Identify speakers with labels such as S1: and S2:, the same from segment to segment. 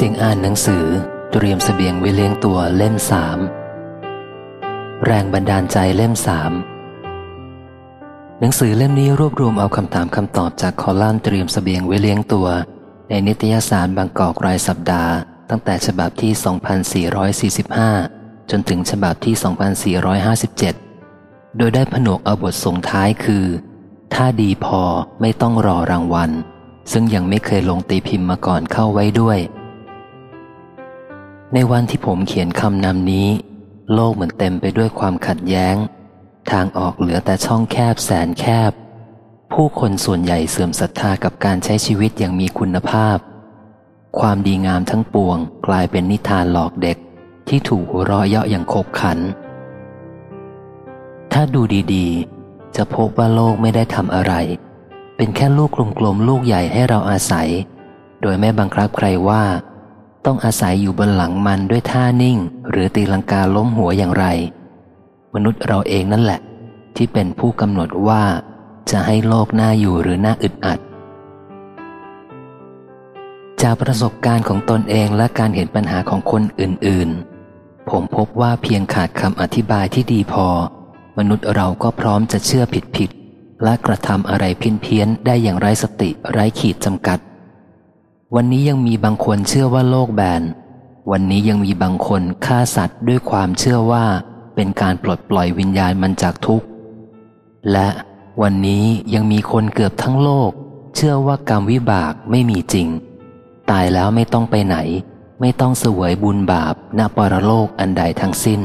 S1: เสียงอ่านหนังสือเตรียมสเสบียงไว้เลี้ยงตัวเล่มสามแรงบันดาลใจเล่มสามหนังสือเล่มนี้รวบรวมเอาคำถามคำตอบจากคอลัมน์เตรียมสเสบียงไว้เลี้ยงตัว ในนิตยสารบางกอกรายสัปดาห์ ตั้งแต่ฉบับที่ 2445 จนถึงฉบับที่ 2457 โดยได้ผนวกเอาบทส่งท้ายคือ ถ้าดีพอไม่ต้องรอรางวัล ซึ่งยังไม่เคยลงตีพิมพ์มาก่อนเข้าไว้ด้วย ในวันที่ผมเขียนคำนำนี้ โลกเหมือนเต็มไปด้วยความขัดแย้ง ทางออกเหลือแต่ช่องแคบแสนแคบ ผู้คนส่วนใหญ่เสื่อมศรัทธากับการใช้ชีวิตอย่างมีคุณภาพ ความดีงามทั้งปวงกลายเป็นนิทานหลอกเด็กที่ถูกรอเยาะอย่างขบขัน ถ้าดูดีๆ จะพบว่าโลกไม่ได้ทำอะไร เป็นแค่ลูกกลมๆลูกใหญ่ให้เราอาศัย โดยไม่บังคับใครว่า ต้องอาศัยอยู่บนหลังมันด้วยท่านิ่ง หรือตีลังกาล้มหัวอย่างไร มนุษย์เราเองนั่นแหละ ที่เป็นผู้กำหนดว่า จะให้โลกน่าอยู่หรือน่าอึดอัด จากประสบการณ์ของตนเองและการเห็นปัญหาของคนอื่นๆ ผมพบว่าเพียงขาดคำอธิบายที่ดีพอ มนุษย์เราก็พร้อมจะเชื่อผิดผิดและกระทำอะไรเพี้ยนเพี้ยนได้อย่างไร้สติไร้ขีดจำกัด วันนี้ยังมีบางคนเชื่อว่าโลกแบน วันนี้ยังมีบางคนฆ่าสัตว์ด้วยความเชื่อว่า เป็นการปลดปล่อยวิญญาณมันจากทุกข์ และวันนี้ยังมีคนเกือบทั้งโลก เชื่อว่ากรรมวิบากไม่มีจริง ตายแล้วไม่ต้องไปไหน ไม่ต้องเสวยบุญบาปณปรโลกอันใดทั้งสิ้น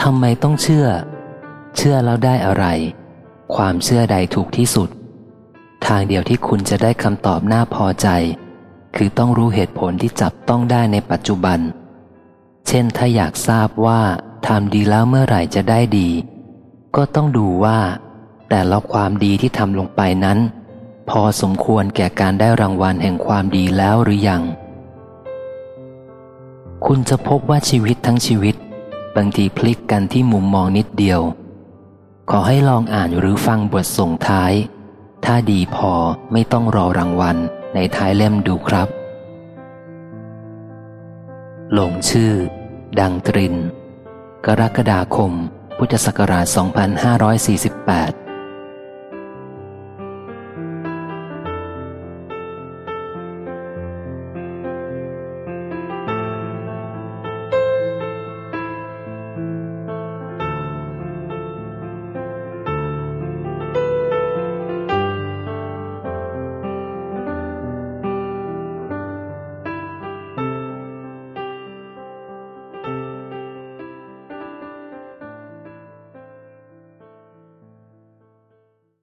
S1: ทำไมต้องเชื่อ เชื่อแล้วได้อะไร ความเชื่อใดถูกที่สุด ทางเดียวที่คุณจะได้คำตอบน่าพอใจ คือต้องรู้เหตุผลที่จับต้องได้ในปัจจุบัน เช่นถ้าอยากทราบว่าทำดีแล้วเมื่อไหร่จะได้ดี ก็ต้องดูว่า แต่ละความดีที่ทำลงไปนั้น พอสมควรแก่การได้รางวัลแห่งความดีแล้วหรือยัง คุณจะพบว่าชีวิตทั้งชีวิต บางทีพลิกกันที่มุมมองนิดเดียว ขอให้ลองอ่านหรือฟังบทส่งท้าย ถ้าดีพอไม่ต้องรอรางวัลในท้ายเล่มดูครับลงชื่อ ดังตริน กรกฎาคม พุทธศักราช 2548